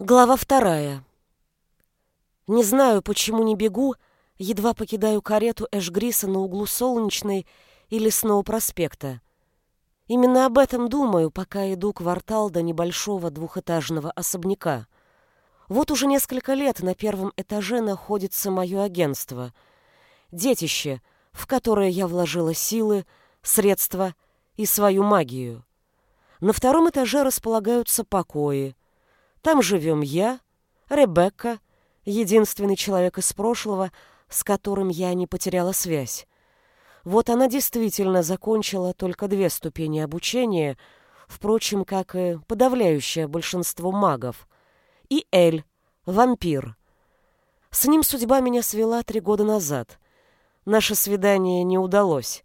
Глава вторая. Не знаю, почему не бегу, едва покидаю карету Эшгриса на углу Солнечной и Лесного проспекта. Именно об этом думаю, пока иду квартал до небольшого двухэтажного особняка. Вот уже несколько лет на первом этаже находится мое агентство. Детище, в которое я вложила силы, средства и свою магию. На втором этаже располагаются покои, там живем я, Ребекка, единственный человек из прошлого, с которым я не потеряла связь. Вот она действительно закончила только две ступени обучения, впрочем, как и подавляющее большинство магов. И Эль, вампир. С ним судьба меня свела три года назад. Наше свидание не удалось.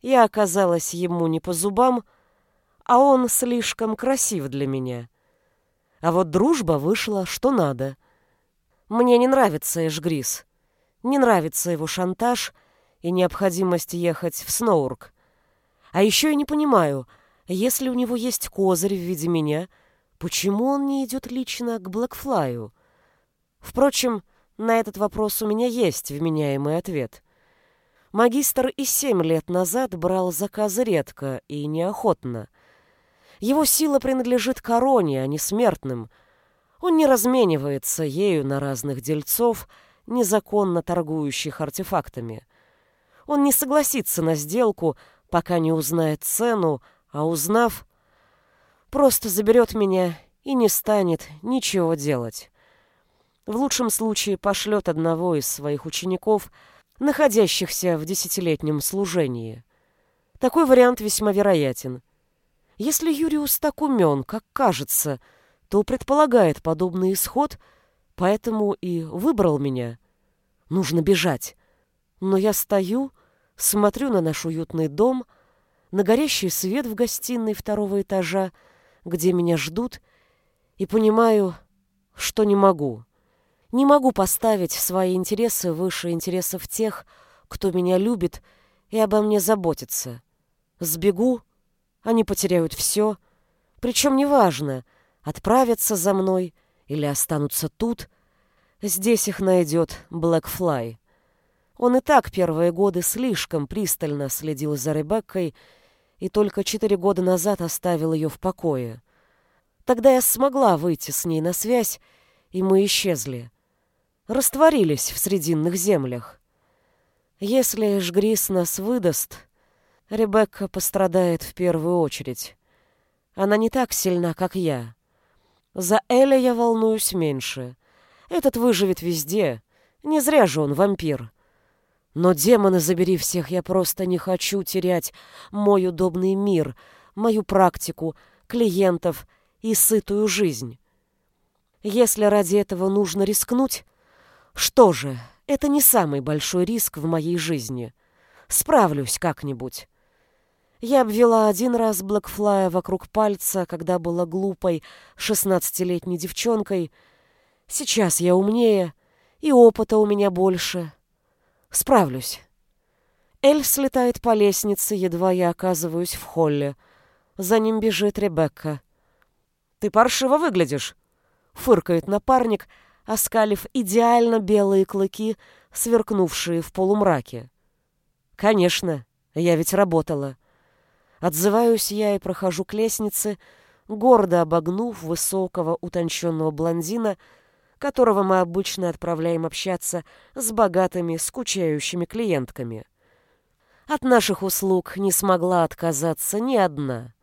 Я оказалась ему не по зубам, а он слишком красив для меня. А вот дружба вышла что надо. Мне не нравится Эшгрис. Не нравится его шантаж и необходимость ехать в Сноурк. А еще я не понимаю, если у него есть козырь в виде меня, почему он не идет лично к Блэкфлаю? Впрочем, на этот вопрос у меня есть вменяемый ответ. Магистр и семь лет назад брал заказы редко и неохотно. Его сила принадлежит короне, а не смертным. Он не разменивается ею на разных дельцов, незаконно торгующих артефактами. Он не согласится на сделку, пока не узнает цену, а узнав, просто заберет меня и не станет ничего делать. В лучшем случае пошлет одного из своих учеников, находящихся в десятилетнем служении. Такой вариант весьма вероятен — если Юриус так умен, как кажется, то предполагает подобный исход, поэтому и выбрал меня. Нужно бежать. Но я стою, смотрю на наш уютный дом, на горящий свет в гостиной второго этажа, где меня ждут, и понимаю, что не могу. Не могу поставить свои интересы выше интересов тех, кто меня любит и обо мне заботится. Сбегу — они потеряют все, причем неважно, отправятся за мной или останутся тут. Здесь их найдет Блэкфлай. Он и так первые годы слишком пристально следил за Ребеккой и только четыре года назад оставил ее в покое. Тогда я смогла выйти с ней на связь, и мы исчезли. Растворились в срединных землях. Если Жгрис нас выдаст, Ребекка пострадает в первую очередь. Она не так сильна, как я. За Эля я волнуюсь меньше. Этот выживет везде. Не зря же он вампир. Но, демоны, забери всех, я просто не хочу терять мой удобный мир, мою практику, клиентов и сытую жизнь. Если ради этого нужно рискнуть, что же, это не самый большой риск в моей жизни. Справлюсь как-нибудь. Я обвела один раз Блэкфлая вокруг пальца, когда была глупой шестнадцатилетней девчонкой. Сейчас я умнее, и опыта у меня больше. Справлюсь. Эль слетает по лестнице, едва я оказываюсь в холле. За ним бежит Ребекка. «Ты паршиво выглядишь!» — фыркает напарник, оскалив идеально белые клыки, сверкнувшие в полумраке. «Конечно, я ведь работала». Отзываюсь я и прохожу к лестнице, гордо обогнув высокого утонченного блондина, которого мы обычно отправляем общаться с богатыми, скучающими клиентками. От наших услуг не смогла отказаться ни одна.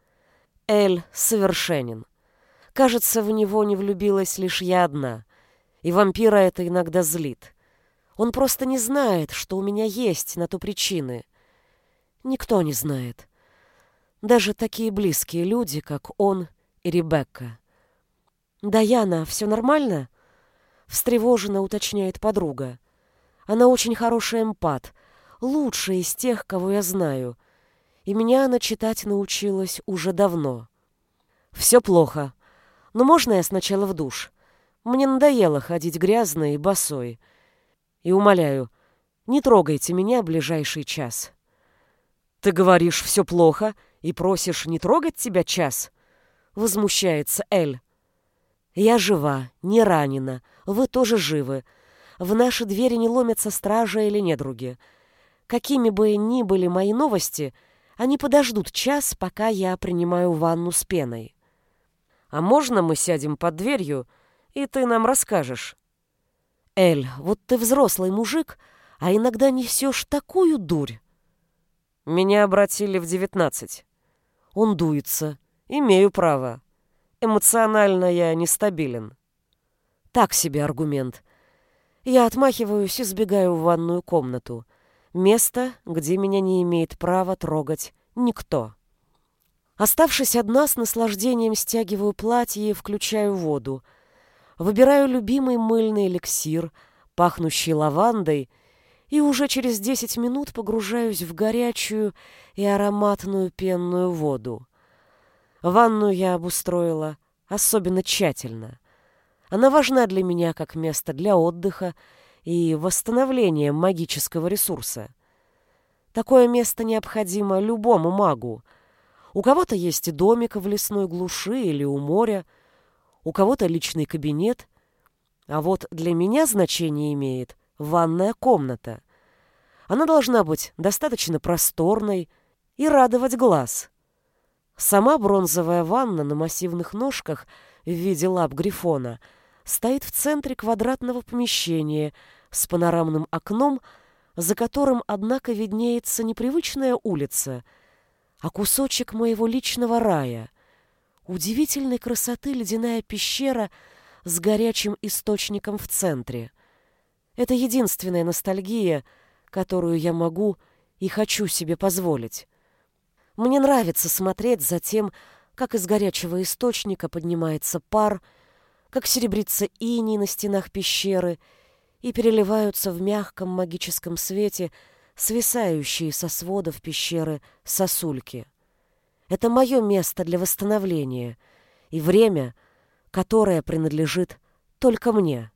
Эль совершенен. Кажется, в него не влюбилась лишь я одна, и вампира это иногда злит. Он просто не знает, что у меня есть на то причины. Никто не знает даже такие близкие люди, как он и Ребекка. «Даяна, все нормально?» — встревоженно уточняет подруга. «Она очень хороший эмпат, лучшая из тех, кого я знаю, и меня она читать научилась уже давно. Все плохо, но можно я сначала в душ? Мне надоело ходить грязной и босой. И умоляю, не трогайте меня ближайший час». «Ты говоришь, все плохо?» И просишь не трогать тебя час?» — возмущается Эль. Я жива, не ранена, вы тоже живы. В наши двери не ломятся стражи или недруги. Какими бы ни были мои новости, они подождут час, пока я принимаю ванну с пеной. А можно мы сядем под дверью, и ты нам расскажешь? Эль, вот ты взрослый мужик, а иногда несешь такую дурь. Меня обратили в девятнадцать. Он дуется. Имею право. Эмоционально я нестабилен. Так себе аргумент. Я отмахиваюсь и сбегаю в ванную комнату. Место, где меня не имеет права трогать никто. Оставшись одна, с наслаждением стягиваю платье и включаю воду. Выбираю любимый мыльный эликсир, пахнущий лавандой, и уже через 10 минут погружаюсь в горячую и ароматную пенную воду. Ванну я обустроила особенно тщательно. Она важна для меня как место для отдыха и восстановления магического ресурса. Такое место необходимо любому магу. У кого-то есть и домик в лесной глуши или у моря, у кого-то личный кабинет, а вот для меня значение имеет ванная комната. Она должна быть достаточно просторной и радовать глаз. Сама бронзовая ванна на массивных ножках в виде лап грифона стоит в центре квадратного помещения с панорамным окном, за которым, однако, виднеется непривычная улица, а кусочек моего личного рая, удивительной красоты ледяная пещера с горячим источником в центре. Это единственная ностальгия, которую я могу и хочу себе позволить. Мне нравится смотреть за тем, как из горячего источника поднимается пар, как серебрится иней на стенах пещеры и переливаются в мягком магическом свете свисающие со сводов пещеры сосульки. Это мое место для восстановления и время, которое принадлежит только мне.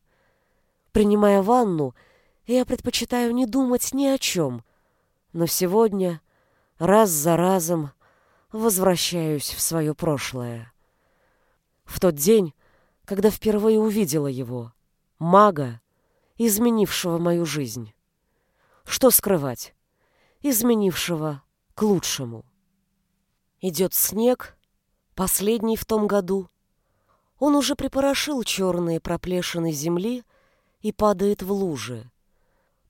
Принимая ванну, я предпочитаю не думать ни о чем, но сегодня раз за разом возвращаюсь в свое прошлое. В тот день, когда впервые увидела его, мага, изменившего мою жизнь. Что скрывать? Изменившего к лучшему. Идет снег, последний в том году. Он уже припорошил черные проплешины земли и падает в лужи.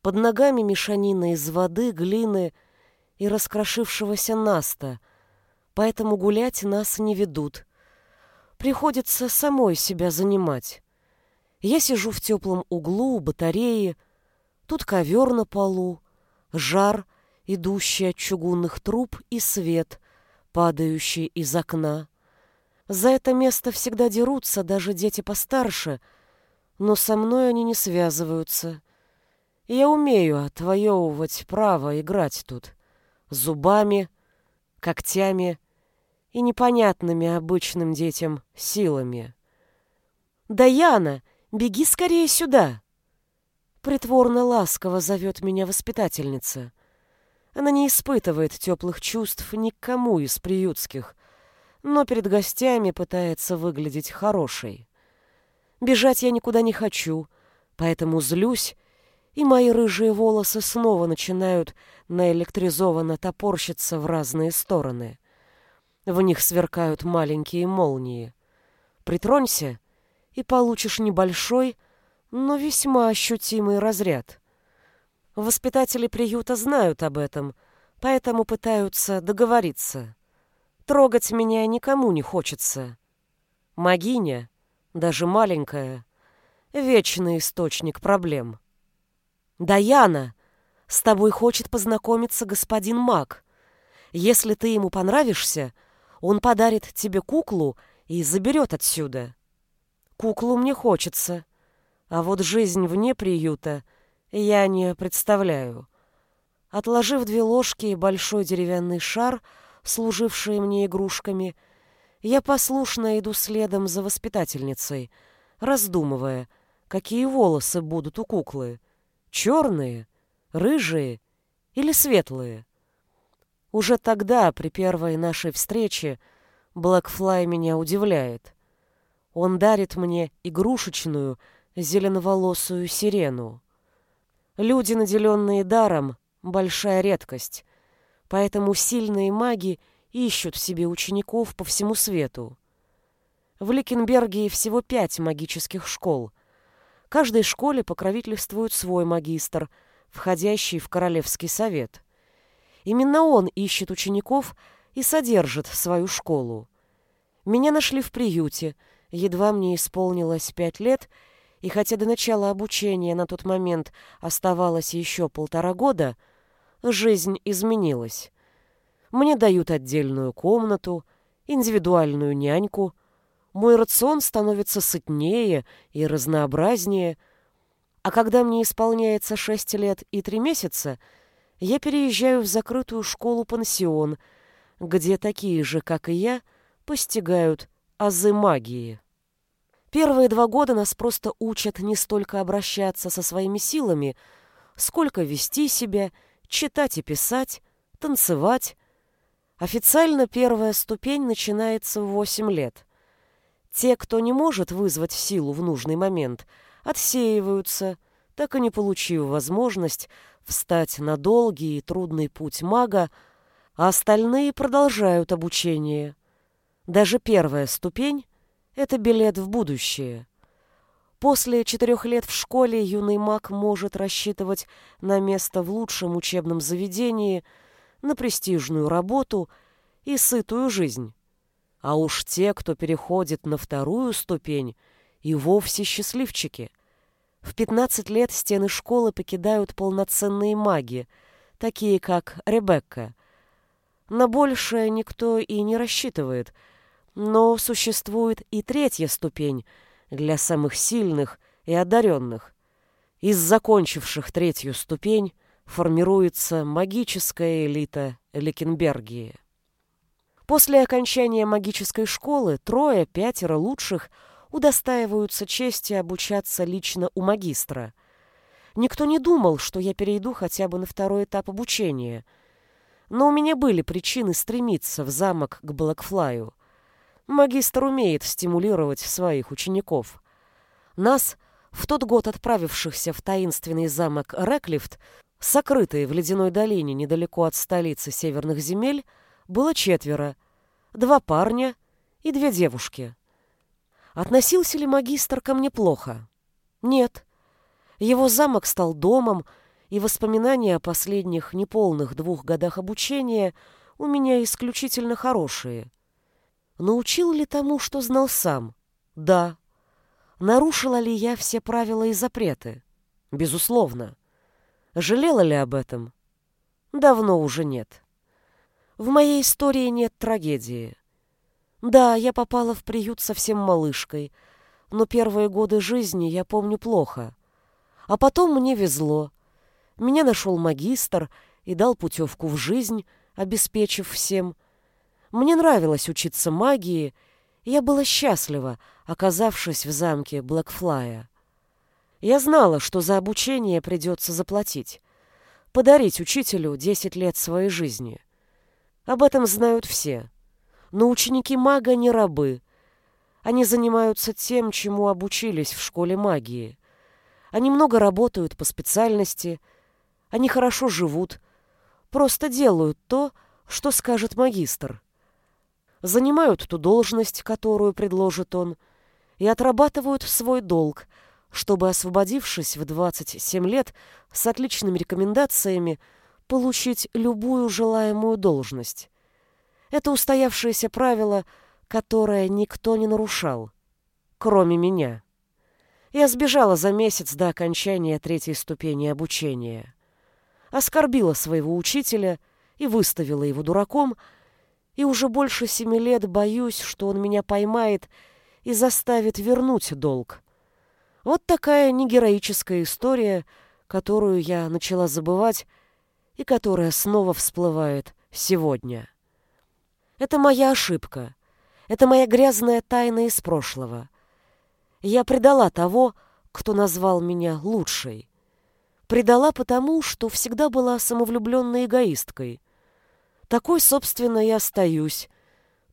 Под ногами мешанина из воды, глины и раскрошившегося наста, поэтому гулять нас не ведут. Приходится самой себя занимать. Я сижу в теплом углу у батареи, тут ковер на полу, жар, идущий от чугунных труб, и свет, падающий из окна. За это место всегда дерутся даже дети постарше, но со мной они не связываются. Я умею отвоевывать право играть тут зубами, когтями и непонятными обычным детям силами. «Даяна, беги скорее сюда!» Притворно ласково зовет меня воспитательница. Она не испытывает теплых чувств никому из приютских, но перед гостями пытается выглядеть хорошей. Бежать я никуда не хочу, поэтому злюсь и мои рыжие волосы снова начинают наэлектризованно топорщиться в разные стороны. В них сверкают маленькие молнии. Притронься, и получишь небольшой, но весьма ощутимый разряд. Воспитатели приюта знают об этом, поэтому пытаются договориться. Трогать меня никому не хочется. Магиня, даже маленькая, вечный источник проблем. «Даяна, с тобой хочет познакомиться господин Мак. Если ты ему понравишься, он подарит тебе куклу и заберет отсюда. Куклу мне хочется, а вот жизнь вне приюта я не представляю». Отложив две ложки и большой деревянный шар, служившие мне игрушками, я послушно иду следом за воспитательницей, раздумывая, какие волосы будут у куклы. Черные, рыжие или светлые? Уже тогда, при первой нашей встрече, Блэкфлай меня удивляет. Он дарит мне игрушечную, зеленоволосую сирену. Люди, наделенные даром, большая редкость, поэтому сильные маги ищут себе учеников по всему свету. В Ликенберге всего пять магических школ. Каждой школе покровительствует свой магистр, входящий в Королевский совет. Именно он ищет учеников и содержит свою школу. Меня нашли в приюте, едва мне исполнилось пять лет, и хотя до начала обучения на тот момент оставалось еще полтора года, жизнь изменилась. Мне дают отдельную комнату, индивидуальную няньку, мой рацион становится сытнее и разнообразнее, а когда мне исполняется шесть лет и три месяца, я переезжаю в закрытую школу-пансион, где такие же, как и я, постигают азы магии. Первые два года нас просто учат не столько обращаться со своими силами, сколько вести себя, читать и писать, танцевать. Официально первая ступень начинается в 8 лет. Те, кто не может вызвать силу в нужный момент, отсеиваются, так и не получив возможность встать на долгий и трудный путь мага, а остальные продолжают обучение. Даже первая ступень это билет в будущее. После четырех лет в школе юный маг может рассчитывать на место в лучшем учебном заведении, на престижную работу и сытую жизнь. А уж те, кто переходит на вторую ступень, и вовсе счастливчики. В 15 лет стены школы покидают полноценные маги, такие как Ребекка. На большее никто и не рассчитывает – но существует и третья ступень для самых сильных и одаренных. Из закончивших третью ступень формируется магическая элита Ликенбергии. После окончания магической школы трое-пятеро лучших удостаиваются чести обучаться лично у магистра. Никто не думал, что я перейду хотя бы на второй этап обучения. Но у меня были причины стремиться в замок к Блэкфлаю – Магистр умеет стимулировать своих учеников. Нас, в тот год отправившихся в таинственный замок Реклифт, сокрытый в ледяной долине недалеко от столицы северных земель, было четверо. Два парня и две девушки. Относился ли магистр ко мне плохо? Нет. Его замок стал домом, и воспоминания о последних неполных двух годах обучения у меня исключительно хорошие. Научил ли тому, что знал сам? Да. Нарушила ли я все правила и запреты? Безусловно. Жалела ли об этом? Давно уже нет. В моей истории нет трагедии. Да, я попала в приют совсем малышкой, но первые годы жизни я помню плохо. А потом мне везло. Меня нашел магистр и дал путевку в жизнь, обеспечив всем – мне нравилось учиться магии, я была счастлива, оказавшись в замке Блэкфлая. Я знала, что за обучение придется заплатить, подарить учителю 10 лет своей жизни. Об этом знают все. Но ученики мага не рабы. Они занимаются тем, чему обучились в школе магии. Они много работают по специальности, они хорошо живут, просто делают то, что скажет магистр занимают ту должность, которую предложит он, и отрабатывают свой долг, чтобы, освободившись в 27 лет с отличными рекомендациями, получить любую желаемую должность. Это устоявшееся правило, которое никто не нарушал, кроме меня. Я сбежала за месяц до окончания третьей ступени обучения. Оскорбила своего учителя и выставила его дураком, и уже больше семи лет боюсь, что он меня поймает и заставит вернуть долг. Вот такая негероическая история, которую я начала забывать и которая снова всплывает сегодня. Это моя ошибка. Это моя грязная тайна из прошлого. Я предала того, кто назвал меня лучшей. Предала потому, что всегда была самовлюбленной эгоисткой. Такой, собственно, и остаюсь.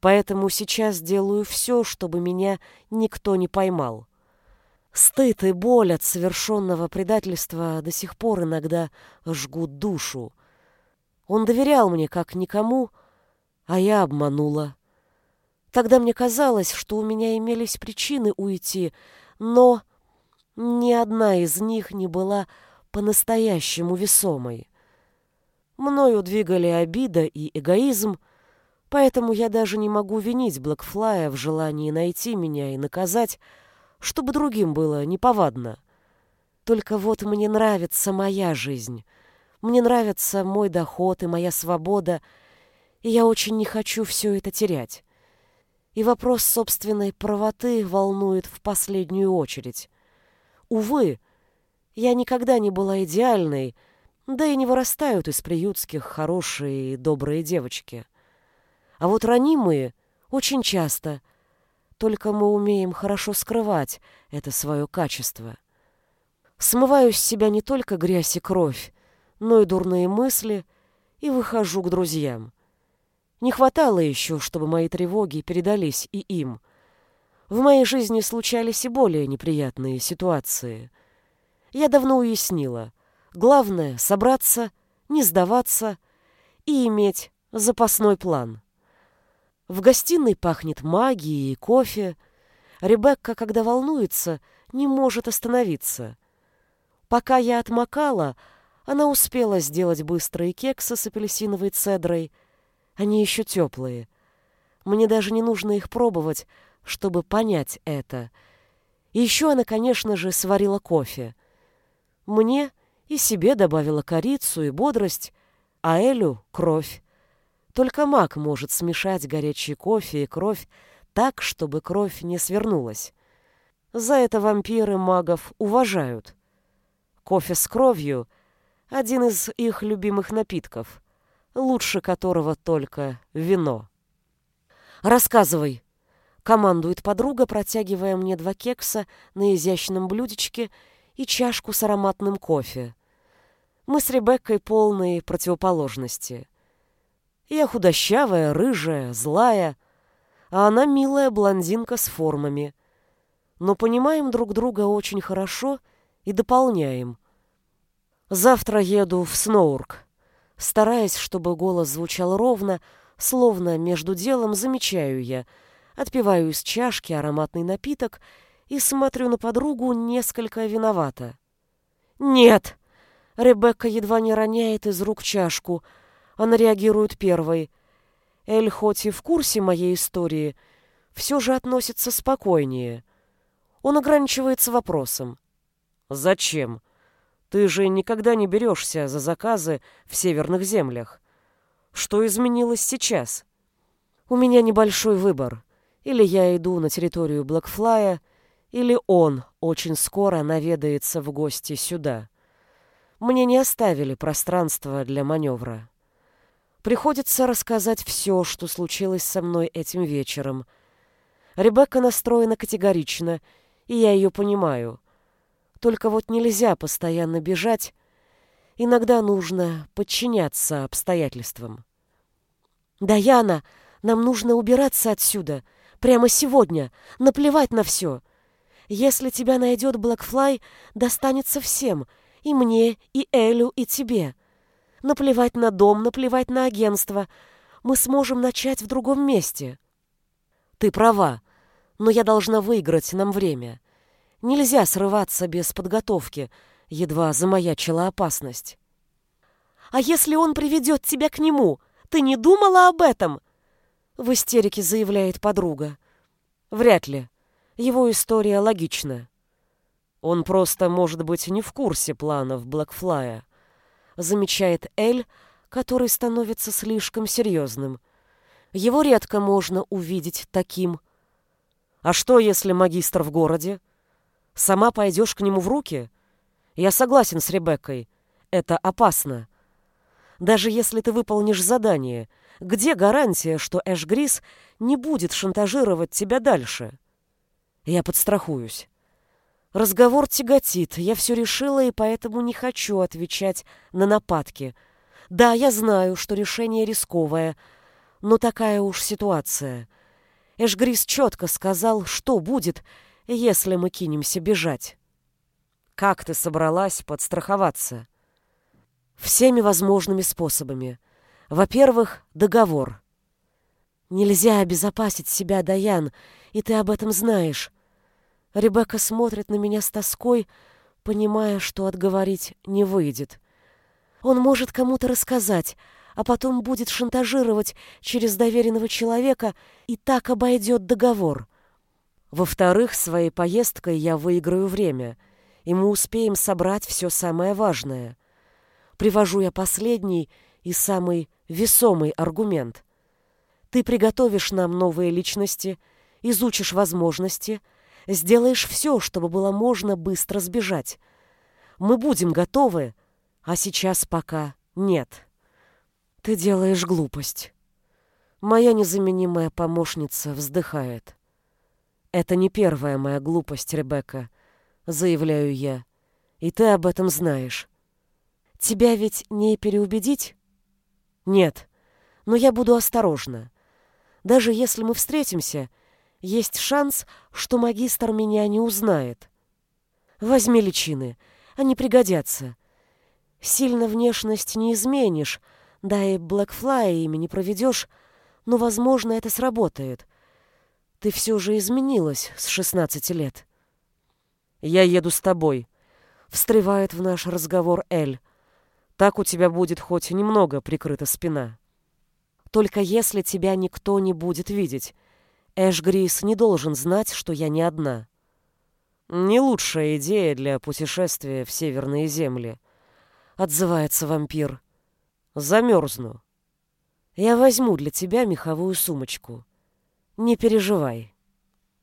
Поэтому сейчас делаю все, чтобы меня никто не поймал. Стыд и боль от совершенного предательства до сих пор иногда жгут душу. Он доверял мне как никому, а я обманула. Тогда мне казалось, что у меня имелись причины уйти, но ни одна из них не была по-настоящему весомой. Мною двигали обида и эгоизм, поэтому я даже не могу винить Блэкфлая в желании найти меня и наказать, чтобы другим было неповадно. Только вот мне нравится моя жизнь. Мне нравится мой доход и моя свобода, и я очень не хочу все это терять. И вопрос собственной правоты волнует в последнюю очередь. Увы, я никогда не была идеальной, да и не вырастают из приютских хорошие и добрые девочки. А вот ранимые очень часто, только мы умеем хорошо скрывать это свое качество. Смываю с себя не только грязь и кровь, но и дурные мысли, и выхожу к друзьям. Не хватало еще, чтобы мои тревоги передались и им. В моей жизни случались и более неприятные ситуации. Я давно уяснила. Главное — собраться, не сдаваться и иметь запасной план. В гостиной пахнет магией и кофе. Ребекка, когда волнуется, не может остановиться. Пока я отмокала, она успела сделать быстрые кексы с апельсиновой цедрой — они еще теплые. Мне даже не нужно их пробовать, чтобы понять это. И еще она, конечно же, сварила кофе. Мне и себе добавила корицу и бодрость, а Элю — кровь. Только маг может смешать горячий кофе и кровь так, чтобы кровь не свернулась. За это вампиры магов уважают. Кофе с кровью — один из их любимых напитков лучше которого только вино. «Рассказывай», — командует подруга, протягивая мне два кекса на изящном блюдечке и чашку с ароматным кофе. Мы с Ребеккой полные противоположности. Я худощавая, рыжая, злая, а она милая блондинка с формами. Но понимаем друг друга очень хорошо и дополняем. Завтра еду в Сноурк. Стараясь, чтобы голос звучал ровно, словно между делом замечаю я, отпиваю из чашки ароматный напиток и смотрю на подругу несколько виновата. «Нет!» Ребекка едва не роняет из рук чашку. Она реагирует первой. Эль, хоть и в курсе моей истории, все же относится спокойнее. Он ограничивается вопросом. «Зачем?» Ты же никогда не берешься за заказы в северных землях. Что изменилось сейчас? У меня небольшой выбор. Или я иду на территорию Блэкфлая, или он очень скоро наведается в гости сюда. Мне не оставили пространства для маневра. Приходится рассказать все, что случилось со мной этим вечером. Ребекка настроена категорично, и я ее понимаю. Только вот нельзя постоянно бежать. Иногда нужно подчиняться обстоятельствам. «Даяна, нам нужно убираться отсюда. Прямо сегодня. Наплевать на все. Если тебя найдет Блэкфлай, достанется всем. И мне, и Элю, и тебе. Наплевать на дом, наплевать на агентство. Мы сможем начать в другом месте». «Ты права, но я должна выиграть нам время. Нельзя срываться без подготовки, едва замаячила опасность. «А если он приведет тебя к нему? Ты не думала об этом?» В истерике заявляет подруга. «Вряд ли. Его история логична. Он просто, может быть, не в курсе планов Блэкфлая», замечает Эль, который становится слишком серьезным. Его редко можно увидеть таким. «А что, если магистр в городе?» Сама пойдешь к нему в руки? Я согласен с Ребеккой. Это опасно. Даже если ты выполнишь задание, где гарантия, что Эш Грис не будет шантажировать тебя дальше? Я подстрахуюсь. Разговор тяготит, я все решила и поэтому не хочу отвечать на нападки. Да, я знаю, что решение рисковое, Но такая уж ситуация. Эшгрис четко сказал, что будет, если мы кинемся бежать. Как ты собралась подстраховаться? Всеми возможными способами. Во-первых, договор. Нельзя обезопасить себя, Даян, и ты об этом знаешь. Ребекка смотрит на меня с тоской, понимая, что отговорить не выйдет. Он может кому-то рассказать, а потом будет шантажировать через доверенного человека и так обойдет договор. Во-вторых, своей поездкой я выиграю время, и мы успеем собрать все самое важное. Привожу я последний и самый весомый аргумент. Ты приготовишь нам новые личности, изучишь возможности, сделаешь все, чтобы было можно быстро сбежать. Мы будем готовы, а сейчас пока нет. Ты делаешь глупость. Моя незаменимая помощница вздыхает. Это не первая моя глупость, Ребекка, заявляю я. И ты об этом знаешь. Тебя ведь не переубедить? Нет, но я буду осторожна. Даже если мы встретимся, есть шанс, что магистр меня не узнает. Возьми личины, они пригодятся. Сильно внешность не изменишь, да и Блэкфлая ими не проведешь, но, возможно, это сработает. Ты все же изменилась с шестнадцати лет. Я еду с тобой, встревает в наш разговор Эль. Так у тебя будет хоть немного прикрыта спина. Только если тебя никто не будет видеть. Эш Грис не должен знать, что я не одна. Не лучшая идея для путешествия в северные земли, отзывается вампир. Замерзну. Я возьму для тебя меховую сумочку. Не переживай.